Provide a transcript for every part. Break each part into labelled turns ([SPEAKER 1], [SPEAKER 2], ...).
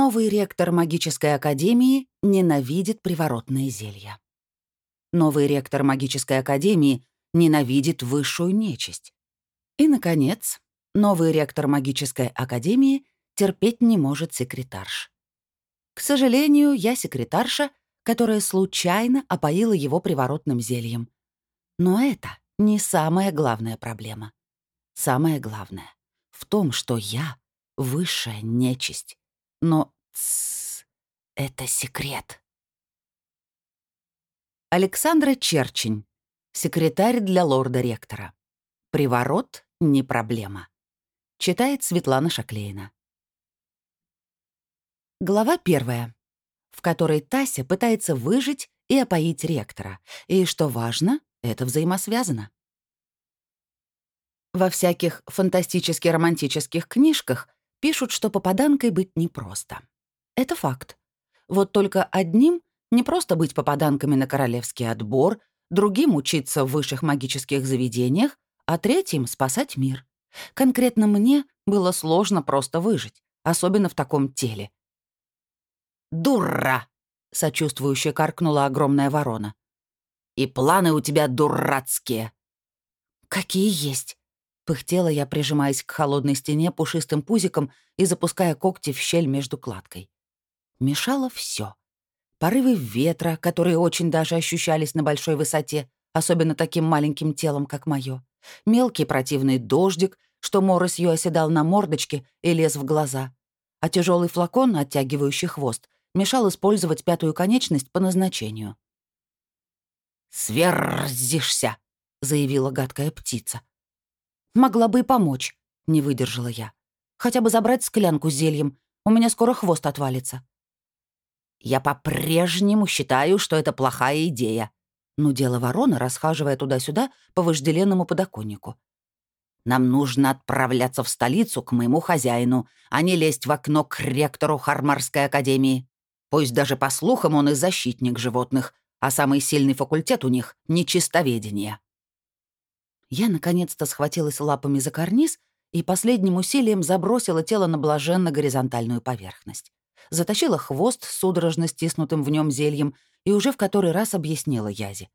[SPEAKER 1] Новый ректор магической академии ненавидит приворотные зелья. Новый ректор магической академии ненавидит высшую нечисть. И, наконец, новый ректор магической академии терпеть не может секретарш. К сожалению, я секретарша, которая случайно опоила его приворотным зельем. Но это не самая главная проблема. Самое главное в том, что я — высшая нечисть. Но тссс, это секрет. Александра Черчень, секретарь для лорда-ректора. Приворот — не проблема. Читает Светлана Шаклейна. Глава первая, в которой Тася пытается выжить и опоить ректора. И, что важно, это взаимосвязано. Во всяких фантастически романтических книжках Пишут, что попаданкой быть непросто. Это факт. Вот только одним не просто быть попаданками на королевский отбор, другим учиться в высших магических заведениях, а третьим — спасать мир. Конкретно мне было сложно просто выжить, особенно в таком теле. «Дура!» — сочувствующе каркнула огромная ворона. «И планы у тебя дурацкие!» «Какие есть!» Пыхтела я, прижимаясь к холодной стене пушистым пузиком и запуская когти в щель между кладкой. Мешало все. Порывы ветра, которые очень даже ощущались на большой высоте, особенно таким маленьким телом, как мое. Мелкий противный дождик, что моросью оседал на мордочке и лез в глаза. А тяжелый флакон, оттягивающий хвост, мешал использовать пятую конечность по назначению. «Сверзишься!» — заявила гадкая птица. Могла бы и помочь, не выдержала я. Хотя бы забрать склянку с зельем. У меня скоро хвост отвалится. Я по-прежнему считаю, что это плохая идея. Нудела ворона, расхаживая туда-сюда по вожделенному подоконнику. Нам нужно отправляться в столицу к моему хозяину, а не лезть в окно к ректору Хармарской академии. Пусть даже по слухам он и защитник животных, а самый сильный факультет у них — нечистоведение. Я наконец-то схватилась лапами за карниз и последним усилием забросила тело на блаженно-горизонтальную поверхность. Затащила хвост с судорожно стиснутым в нем зельем и уже в который раз объяснила Язе.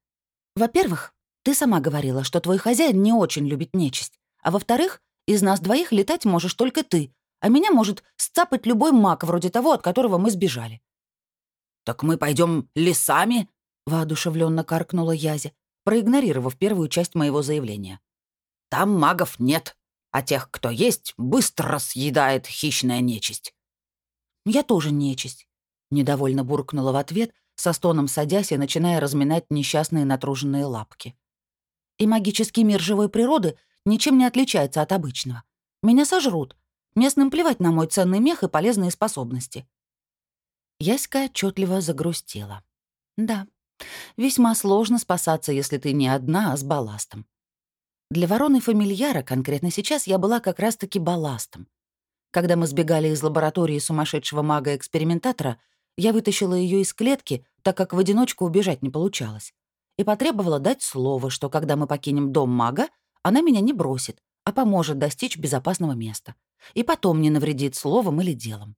[SPEAKER 1] «Во-первых, ты сама говорила, что твой хозяин не очень любит нечисть. А во-вторых, из нас двоих летать можешь только ты, а меня может сцапать любой маг вроде того, от которого мы сбежали». «Так мы пойдем лесами?» — воодушевленно каркнула Язе проигнорировав первую часть моего заявления. «Там магов нет, а тех, кто есть, быстро съедает хищная нечисть». «Я тоже нечисть», — недовольно буркнула в ответ, со стоном садясь и начиная разминать несчастные натруженные лапки. «И магический мир живой природы ничем не отличается от обычного. Меня сожрут. Местным плевать на мой ценный мех и полезные способности». Яська отчетливо загрустила. «Да, Весьма сложно спасаться, если ты не одна, а с балластом. Для вороны фамильяра конкретно сейчас я была как раз-таки балластом. Когда мы сбегали из лаборатории сумасшедшего мага-экспериментатора, я вытащила ее из клетки, так как в одиночку убежать не получалось, и потребовала дать слово, что когда мы покинем дом мага, она меня не бросит, а поможет достичь безопасного места, и потом не навредит словом или делом.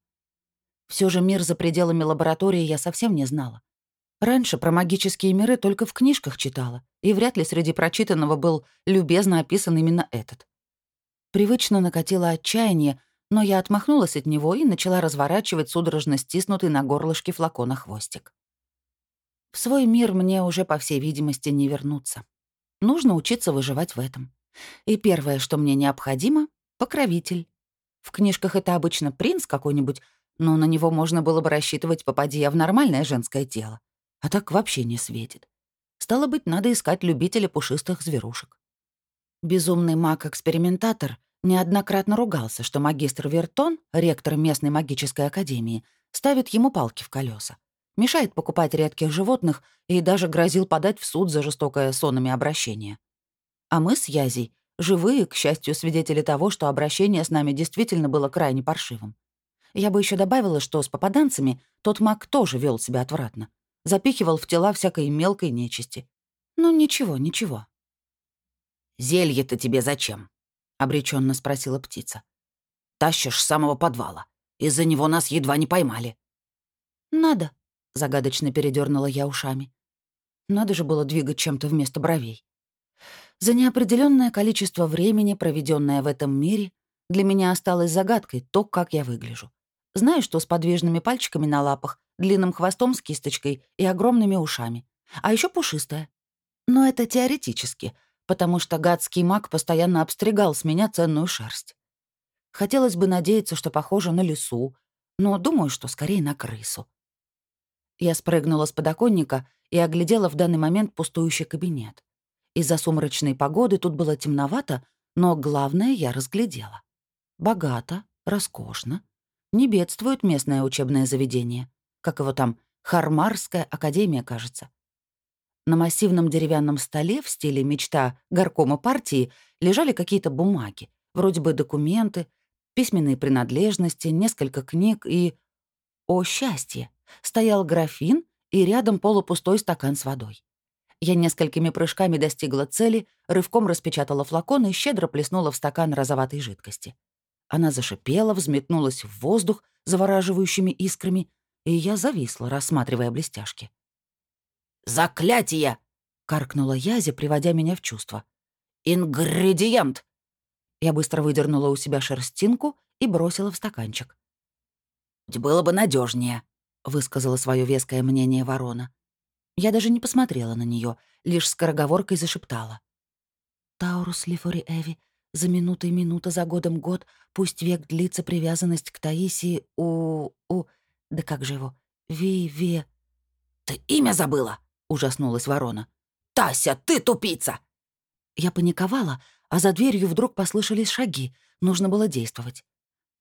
[SPEAKER 1] Все же мир за пределами лаборатории я совсем не знала. Раньше про магические миры только в книжках читала, и вряд ли среди прочитанного был любезно описан именно этот. Привычно накатило отчаяние, но я отмахнулась от него и начала разворачивать судорожно стиснутый на горлышке флакона хвостик. В свой мир мне уже, по всей видимости, не вернуться. Нужно учиться выживать в этом. И первое, что мне необходимо — покровитель. В книжках это обычно принц какой-нибудь, но на него можно было бы рассчитывать, попади я в нормальное женское тело а так вообще не светит. Стало быть, надо искать любителя пушистых зверушек. Безумный маг-экспериментатор неоднократно ругался, что магистр Вертон, ректор местной магической академии, ставит ему палки в колеса, мешает покупать редких животных и даже грозил подать в суд за жестокое сонами обращение. А мы с Язей живые, к счастью, свидетели того, что обращение с нами действительно было крайне паршивым. Я бы еще добавила, что с попаданцами тот маг тоже вел себя отвратно запихивал в тела всякой мелкой нечисти. Ну, ничего, ничего. «Зелье-то тебе зачем?» — обреченно спросила птица. «Тащишь с самого подвала. Из-за него нас едва не поймали». «Надо», — загадочно передернула я ушами. Надо же было двигать чем-то вместо бровей. За неопределенное количество времени, проведенное в этом мире, для меня осталось загадкой то, как я выгляжу. Знаю, что с подвижными пальчиками на лапах, длинным хвостом с кисточкой и огромными ушами. А еще пушистая. Но это теоретически, потому что гадский маг постоянно обстригал с меня ценную шерсть. Хотелось бы надеяться, что похоже на лису, но думаю, что скорее на крысу. Я спрыгнула с подоконника и оглядела в данный момент пустующий кабинет. Из-за сумрачной погоды тут было темновато, но главное я разглядела. Богато, роскошно. Не бедствует местное учебное заведение. Как его там, Хармарская академия, кажется. На массивном деревянном столе в стиле мечта горкома партии лежали какие-то бумаги, вроде бы документы, письменные принадлежности, несколько книг и... О, счастье! Стоял графин и рядом полупустой стакан с водой. Я несколькими прыжками достигла цели, рывком распечатала флакон и щедро плеснула в стакан розоватой жидкости. Она зашипела, взметнулась в воздух завораживающими искрами, и я зависла, рассматривая блестяшки. «Заклятие!» — каркнула Язи, приводя меня в чувство. «Ингредиент!» Я быстро выдернула у себя шерстинку и бросила в стаканчик. «Было бы надежнее, высказала свое веское мнение ворона. Я даже не посмотрела на нее, лишь скороговоркой зашептала. «Таурус Лифори Эви, за минутой минута, за годом год, пусть век длится привязанность к Таисии у... у... да как же его? Ви-ве...» «Ты имя забыла?» — ужаснулась ворона. «Тася, ты тупица!» Я паниковала, а за дверью вдруг послышались шаги. Нужно было действовать.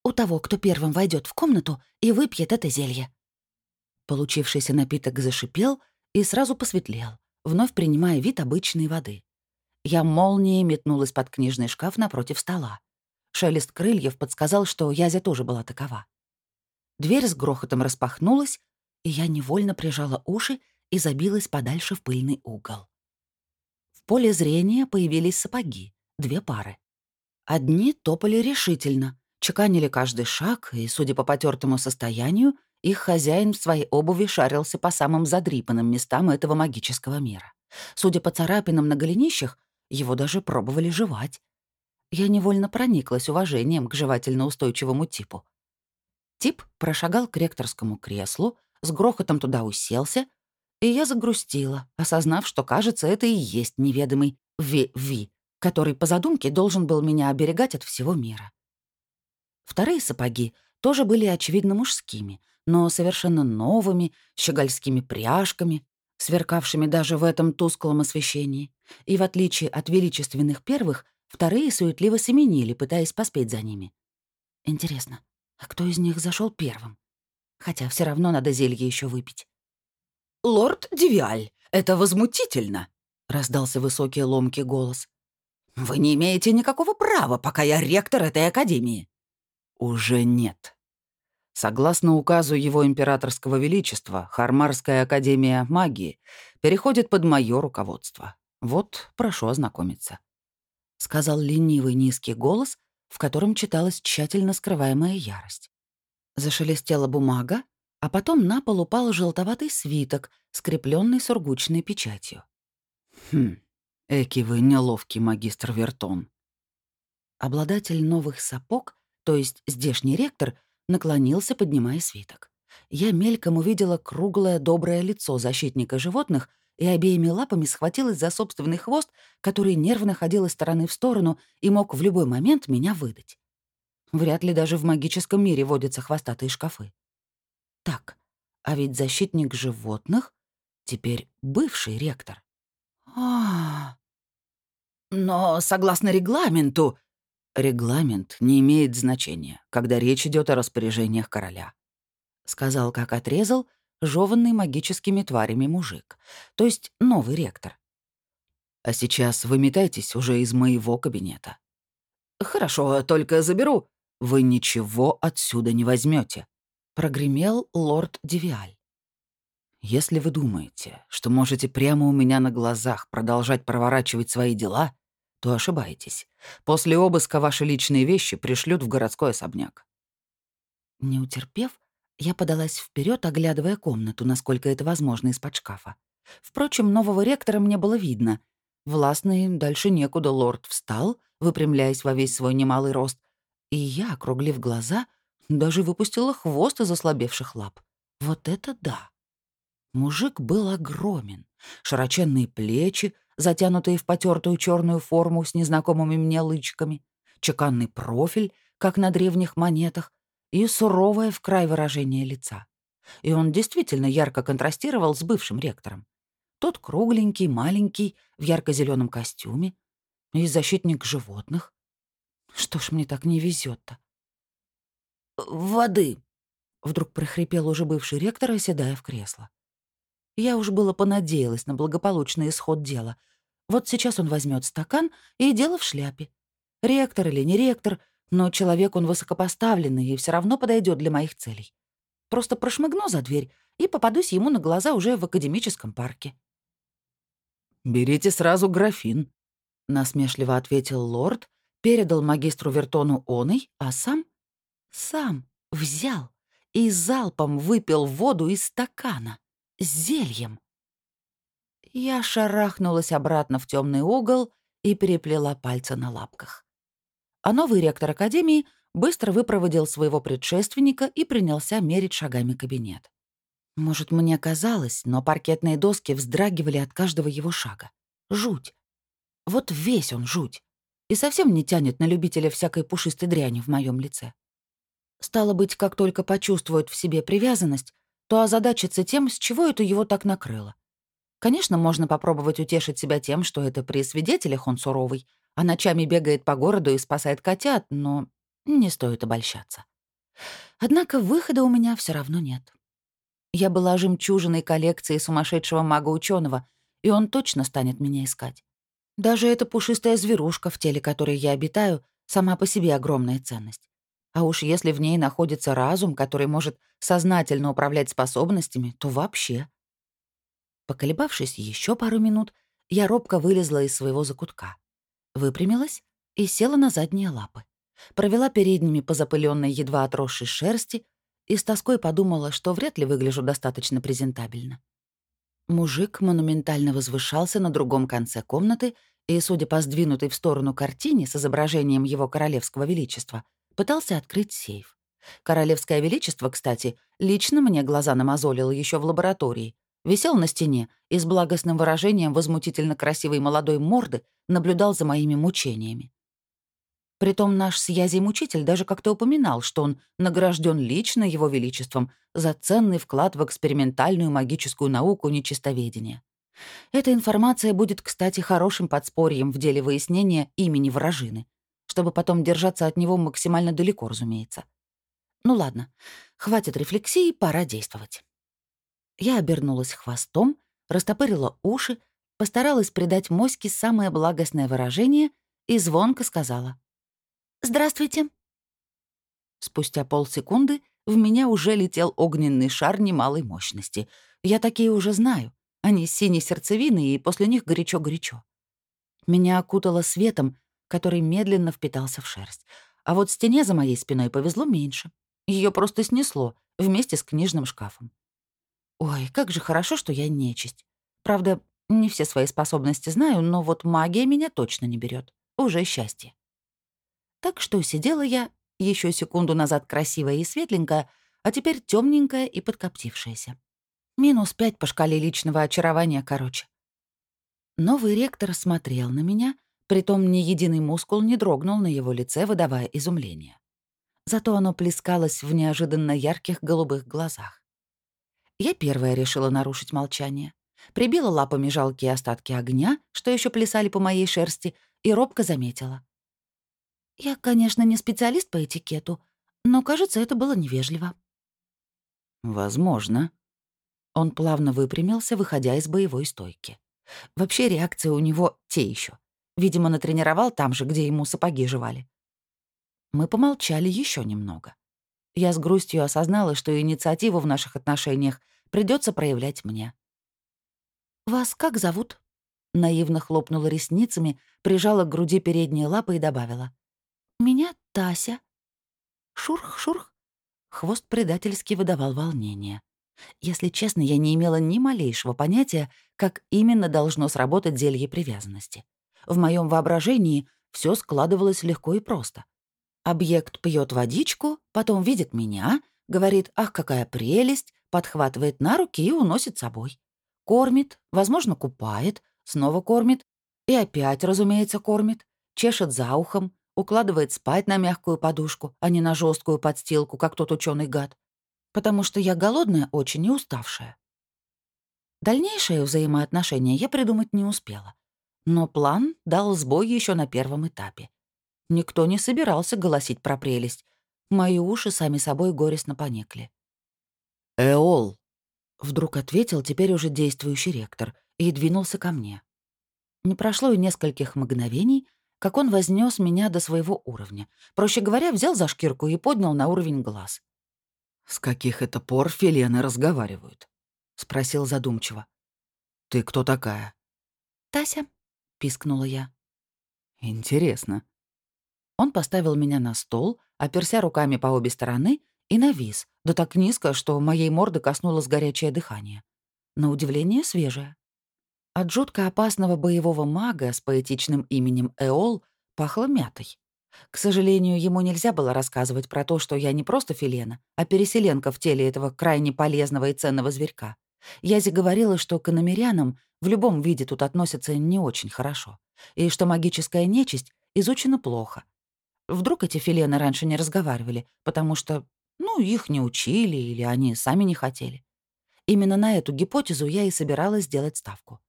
[SPEAKER 1] У того, кто первым войдет в комнату и выпьет это зелье. Получившийся напиток зашипел и сразу посветлел, вновь принимая вид обычной воды. Я молнией метнулась под книжный шкаф напротив стола. Шелест крыльев подсказал, что Язя тоже была такова. Дверь с грохотом распахнулась, и я невольно прижала уши и забилась подальше в пыльный угол. В поле зрения появились сапоги, две пары. Одни топали решительно, чеканили каждый шаг, и, судя по потертому состоянию, их хозяин в своей обуви шарился по самым задрипанным местам этого магического мира. Судя по царапинам на голенищах, его даже пробовали жевать. Я невольно прониклась уважением к жевательно-устойчивому типу. Тип прошагал к ректорскому креслу, с грохотом туда уселся, и я загрустила, осознав, что, кажется, это и есть неведомый Ви-Ви, который по задумке должен был меня оберегать от всего мира. Вторые сапоги тоже были очевидно мужскими — но совершенно новыми, щегольскими пряжками, сверкавшими даже в этом тусклом освещении. И в отличие от величественных первых, вторые суетливо семенили, пытаясь поспеть за ними. Интересно, а кто из них зашел первым? Хотя все равно надо зелье еще выпить. «Лорд Девиаль, это возмутительно!» — раздался высокий ломкий голос. «Вы не имеете никакого права, пока я ректор этой академии». «Уже нет», Согласно указу Его Императорского Величества, Хармарская Академия Магии переходит под мое руководство. Вот, прошу ознакомиться. Сказал ленивый низкий голос, в котором читалась тщательно скрываемая ярость. Зашелестела бумага, а потом на пол упал желтоватый свиток, скрепленный сургучной печатью. «Хм, эки вы неловкий магистр Вертон». Обладатель новых сапог, то есть здешний ректор, наклонился, поднимая свиток. Я мельком увидела круглое доброе лицо защитника животных и обеими лапами схватилась за собственный хвост, который нервно ходил из стороны в сторону и мог в любой момент меня выдать. Вряд ли даже в магическом мире водятся хвостатые шкафы. Так, а ведь защитник животных теперь бывший ректор. А, Но согласно регламенту, «Регламент не имеет значения, когда речь идет о распоряжениях короля», — сказал, как отрезал, жеванный магическими тварями мужик, то есть новый ректор. «А сейчас выметайтесь уже из моего кабинета». «Хорошо, только заберу». «Вы ничего отсюда не возьмете, прогремел лорд Девиаль. «Если вы думаете, что можете прямо у меня на глазах продолжать проворачивать свои дела, то ошибаетесь. После обыска ваши личные вещи пришлют в городской особняк. Не утерпев, я подалась вперед, оглядывая комнату, насколько это возможно из-под шкафа. Впрочем, нового ректора мне было видно. Властный, дальше некуда, лорд встал, выпрямляясь во весь свой немалый рост, и я, округлив глаза, даже выпустила хвост из ослабевших лап. Вот это да! Мужик был огромен. Широченные плечи, затянутые в потертую черную форму с незнакомыми мне лычками, чеканный профиль, как на древних монетах, и суровое в край выражение лица. И он действительно ярко контрастировал с бывшим ректором. Тот кругленький, маленький, в ярко зеленом костюме, и защитник животных. Что ж мне так не везет то «Воды!» — вдруг прохрипел уже бывший ректор, оседая в кресло. Я уж было понадеялась на благополучный исход дела. Вот сейчас он возьмет стакан, и дело в шляпе. Ректор или не ректор, но человек он высокопоставленный и все равно подойдет для моих целей. Просто прошмыгну за дверь и попадусь ему на глаза уже в академическом парке.
[SPEAKER 2] «Берите сразу графин», —
[SPEAKER 1] насмешливо ответил лорд, передал магистру Вертону оной, а сам... сам взял и залпом выпил воду из стакана с зельем. Я шарахнулась обратно в темный угол и переплела пальцы на лапках. А новый ректор Академии быстро выпроводил своего предшественника и принялся мерить шагами кабинет. Может, мне казалось, но паркетные доски вздрагивали от каждого его шага. Жуть. Вот весь он жуть. И совсем не тянет на любителя всякой пушистой дряни в моем лице. Стало быть, как только почувствует в себе привязанность, то озадачится тем, с чего это его так накрыло. Конечно, можно попробовать утешить себя тем, что это при свидетелях он суровый, а ночами бегает по городу и спасает котят, но не стоит обольщаться. Однако выхода у меня все равно нет. Я была жемчужиной коллекции сумасшедшего мага ученого, и он точно станет меня искать. Даже эта пушистая зверушка, в теле которой я обитаю, сама по себе огромная ценность. А уж если в ней находится разум, который может сознательно управлять способностями, то вообще. Поколебавшись еще пару минут, я робко вылезла из своего закутка. Выпрямилась и села на задние лапы. Провела передними по запыленной едва отросшей шерсти, и с тоской подумала, что вряд ли выгляжу достаточно презентабельно. Мужик монументально возвышался на другом конце комнаты и, судя по сдвинутой в сторону картине с изображением его королевского величества, пытался открыть сейф. Королевское величество, кстати, лично мне глаза намазолило еще в лаборатории. Висел на стене и с благостным выражением возмутительно красивой молодой морды наблюдал за моими мучениями. Притом наш с Язей мучитель даже как-то упоминал, что он награжден лично его величеством за ценный вклад в экспериментальную магическую науку нечистоведения. Эта информация будет, кстати, хорошим подспорьем в деле выяснения имени вражины, чтобы потом держаться от него максимально далеко, разумеется. Ну ладно, хватит рефлексии, пора действовать. Я обернулась хвостом, растопырила уши, постаралась придать моське самое благостное выражение и звонко сказала — «Здравствуйте». Спустя полсекунды в меня уже летел огненный шар немалой мощности. Я такие уже знаю. Они с синей сердцевиной, и после них горячо-горячо. Меня окутало светом, который медленно впитался в шерсть. А вот стене за моей спиной повезло меньше. Ее просто снесло вместе с книжным шкафом. Ой, как же хорошо, что я нечисть. Правда, не все свои способности знаю, но вот магия меня точно не берет. Уже счастье. Так что сидела я еще секунду назад красивая и светленькая, а теперь темненькая и подкоптившаяся. Минус пять по шкале личного очарования, короче. Новый ректор смотрел на меня, притом ни единый мускул не дрогнул на его лице, выдавая изумление. Зато оно плескалось в неожиданно ярких голубых глазах. Я первая решила нарушить молчание. Прибила лапами жалкие остатки огня, что еще плясали по моей шерсти, и робко заметила. Я, конечно, не специалист по этикету, но, кажется, это было невежливо.
[SPEAKER 2] Возможно.
[SPEAKER 1] Он плавно выпрямился, выходя из боевой стойки. Вообще реакция у него те еще. Видимо, натренировал там же, где ему сапоги жевали. Мы помолчали еще немного. Я с грустью осознала, что инициативу в наших отношениях придется проявлять мне. «Вас как зовут?» Наивно хлопнула ресницами, прижала к груди передние лапы и добавила. Меня Тася. Шурх-шурх. Хвост предательски выдавал волнение. Если честно, я не имела ни малейшего понятия, как именно должно сработать зелье привязанности. В моем воображении все складывалось легко и просто. Объект пьет водичку, потом видит меня, говорит «Ах, какая прелесть!», подхватывает на руки и уносит с собой. Кормит, возможно, купает, снова кормит и опять, разумеется, кормит, чешет за ухом, укладывает спать на мягкую подушку, а не на жесткую подстилку, как тот ученый гад. Потому что я голодная очень и уставшая. Дальнейшее взаимоотношения я придумать не успела. Но план дал сбой еще на первом этапе. Никто не собирался голосить про прелесть. Мои уши сами собой горестно поникли.
[SPEAKER 2] «Эол!»
[SPEAKER 1] — вдруг ответил теперь уже действующий ректор и двинулся ко мне. Не прошло и нескольких мгновений, как он вознес меня до своего уровня. Проще говоря, взял за шкирку и поднял на уровень глаз.
[SPEAKER 2] «С каких это пор филены разговаривают?» — спросил задумчиво. «Ты кто такая?»
[SPEAKER 1] «Тася», — пискнула я.
[SPEAKER 2] «Интересно».
[SPEAKER 1] Он поставил меня на стол, оперся руками по обе стороны и навис, да так низко, что моей морды коснулось горячее дыхание. На удивление свежее. От жутко опасного боевого мага с поэтичным именем Эол пахло мятой. К сожалению, ему нельзя было рассказывать про то, что я не просто филена, а переселенка в теле этого крайне полезного и ценного зверька. Язи говорила, что к иномерянам в любом виде тут относятся не очень хорошо, и что магическая нечисть изучена плохо. Вдруг эти филены раньше не разговаривали, потому что, ну, их не учили или они сами не хотели. Именно на эту гипотезу я и собиралась сделать ставку.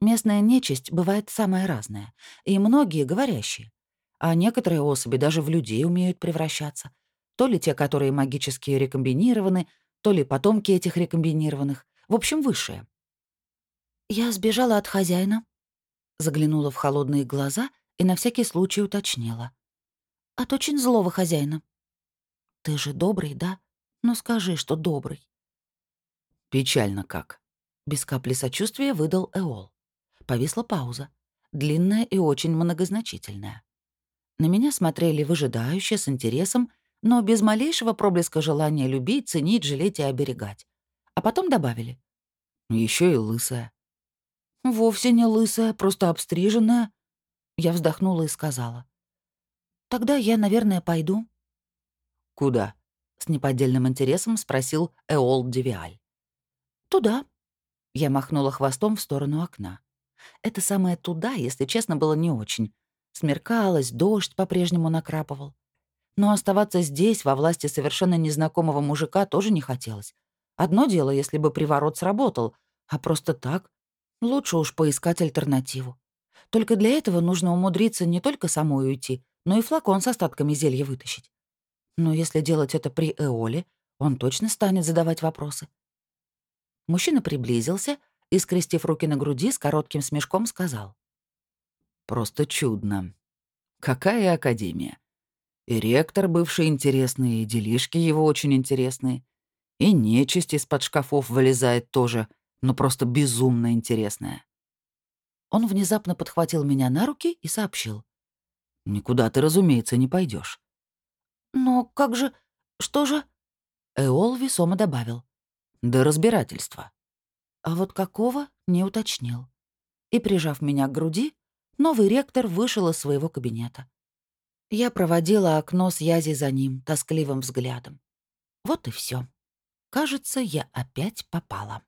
[SPEAKER 1] Местная нечисть бывает самая разная, и многие говорящие. А некоторые особи даже в людей умеют превращаться. То ли те, которые магически рекомбинированы, то ли потомки этих рекомбинированных. В общем, высшие. «Я сбежала от хозяина», — заглянула в холодные глаза и на всякий случай уточнила. «От очень злого хозяина». «Ты же добрый, да? Ну скажи, что добрый».
[SPEAKER 2] «Печально как», — без капли сочувствия выдал Эол.
[SPEAKER 1] Повисла пауза, длинная и очень многозначительная. На меня смотрели выжидающе, с интересом, но без малейшего проблеска желания любить, ценить, жалеть и оберегать. А потом добавили.
[SPEAKER 2] Еще и лысая.
[SPEAKER 1] «Вовсе не лысая, просто обстриженная». Я вздохнула и сказала. «Тогда я, наверное, пойду».
[SPEAKER 2] «Куда?» — с неподдельным интересом спросил Эол Девиаль.
[SPEAKER 1] «Туда». Я махнула хвостом в сторону окна. Это самое «туда», если честно, было не очень. Смеркалось, дождь по-прежнему накрапывал. Но оставаться здесь, во власти совершенно незнакомого мужика, тоже не хотелось. Одно дело, если бы приворот сработал, а просто так. Лучше уж поискать альтернативу. Только для этого нужно умудриться не только самой уйти, но и флакон с остатками зелья вытащить. Но если делать это при Эоле, он точно станет задавать вопросы. Мужчина приблизился — и, скрестив руки на груди, с коротким смешком сказал.
[SPEAKER 2] «Просто чудно. Какая академия? И ректор бывший интересный, и делишки его очень интересные, и нечисть из-под шкафов вылезает тоже, но просто безумно интересная».
[SPEAKER 1] Он внезапно подхватил меня на руки и сообщил.
[SPEAKER 2] «Никуда ты, разумеется, не пойдешь.
[SPEAKER 1] «Но как же... Что же...» Эол весомо добавил.
[SPEAKER 2] «До разбирательства».
[SPEAKER 1] А вот какого — не уточнил. И, прижав меня к груди, новый ректор вышел из своего кабинета. Я проводила окно с Язей за ним тоскливым взглядом. Вот и все. Кажется, я опять попала.